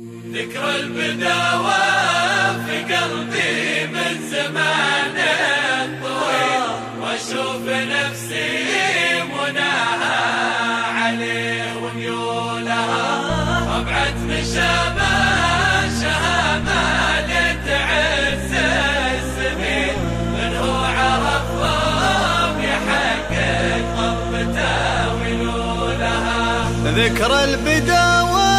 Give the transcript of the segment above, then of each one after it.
ذكر البداوة في قلبي من زمان طويل وأشوف نفسي مناها عليه وميولها أبعد مشابه شهامة تعز السبيل من هو عرفهم يحقق قربته ويلولها ذكر البداوة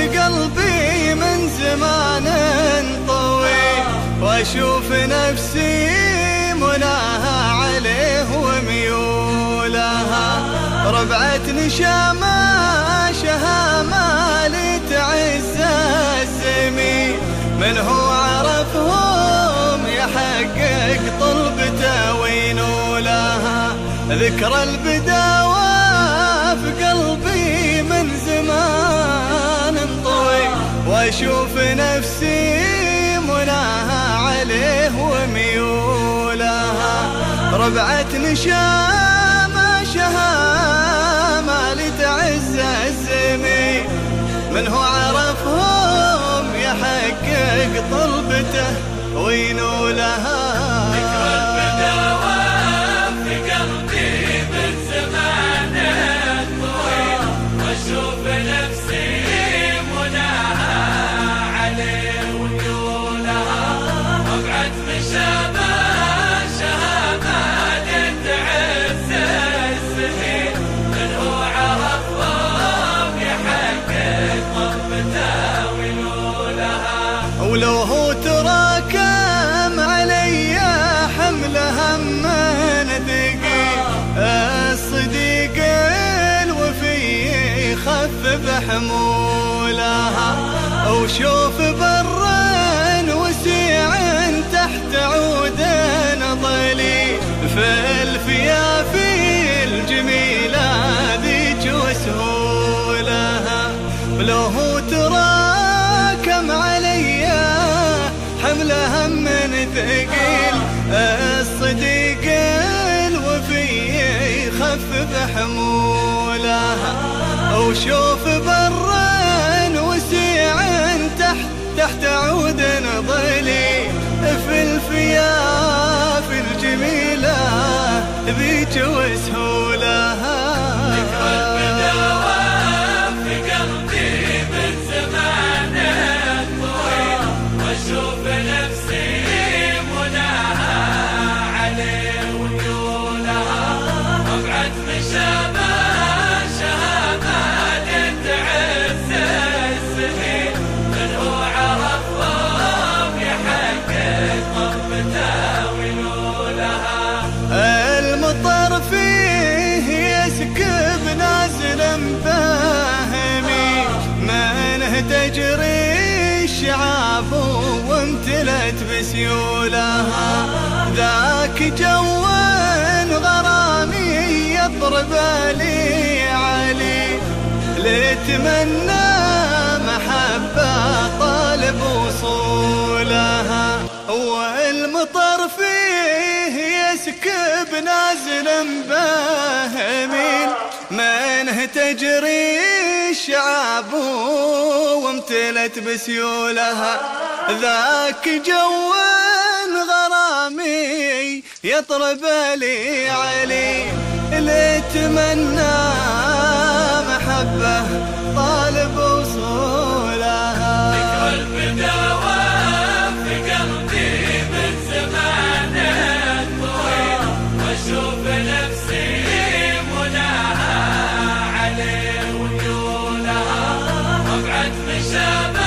في قلبي من زمان طويل واشوف نفسي مناها عليه وميولها ربعة نشامة شهامة لتعز الزميل من هو عرفهم؟ يحقق طلبته وينولها ذكر البداوة واشوف نفسي مناها عليه وميولها ربعة نشامة شهامة لتعز الزميل من هو عرفهم يحقق طلبته وينولها ولو هو تراكم علي حمل هم ثقيل الصديق الوفي يخفف حمولها. وشوف برا وسيع تحت عود ظليل في الفيافي الجميلة ذيك وسهولها. لو حمل هم ثقيل الصديق الوفي يخفف حمولها وشوف برا منه تجري الشعاب وامتلت بسيولها ذاك جو غرامي يضرب لي علي. لتمنى محبة طالب وصولها. والمطر فيه يسكب نازل مباهمين منه تجري الشعاب وامتلت بسيولها. ذاك جو غرامي يطرب لي علي. لتمنى محبة salvation.